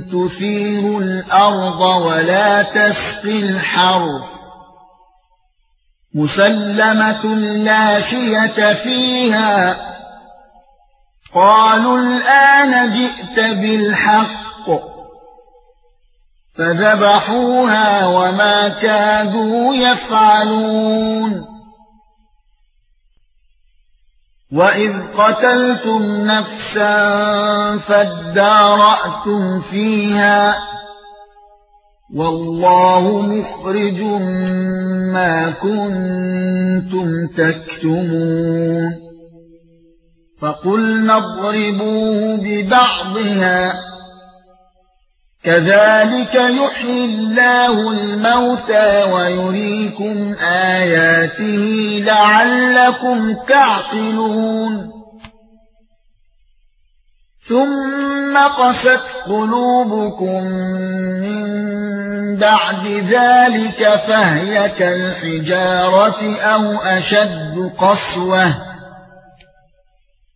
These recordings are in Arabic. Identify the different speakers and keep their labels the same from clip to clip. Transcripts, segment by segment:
Speaker 1: تثير الأرض ولا تسقي الحرث مسلمة لا شية فيها. قالوا الآن جئت بالحق. فذبحوها وما كادوا يفعلون. وَإِذْ قَتَلْتُمْ نَفْسًا فَادَّارَأْتُمْ فِيهَا وَاللَّهُ مُخْرِجٌ مَا كُنتُمْ تَكْتُمُونَ فَقُلْنَا اضْرِبُوهُ بِبَعْضِهَا كَذَلِكَ يُحْيِي اللَّهُ الْمَوْتَى وَيُرِيكُمْ آيَاتِهِ لَعَلَّكُمْ تَعْقِلُونَ. ثُمَّ قَسَتْ قُلُوبُكُمْ مِنْ بَعْدِ ذَلِكَ فَهِيَ كَالْحِجَارَةِ أَوْ أَشَدُّ قَسْوَةً.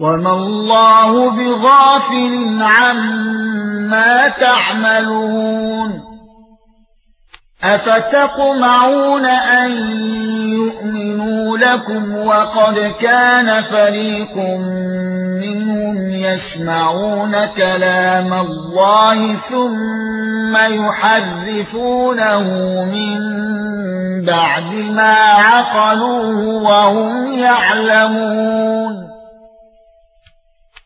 Speaker 1: وما الله بغافل عما تعملون افتطمعون ان يؤمنوا لكم وقد كان فريق منهم يسمعون كلام الله ثم يحرفونه من بعد ما عقلوه وهم يعلمون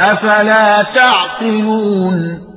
Speaker 1: أفلا تعقلون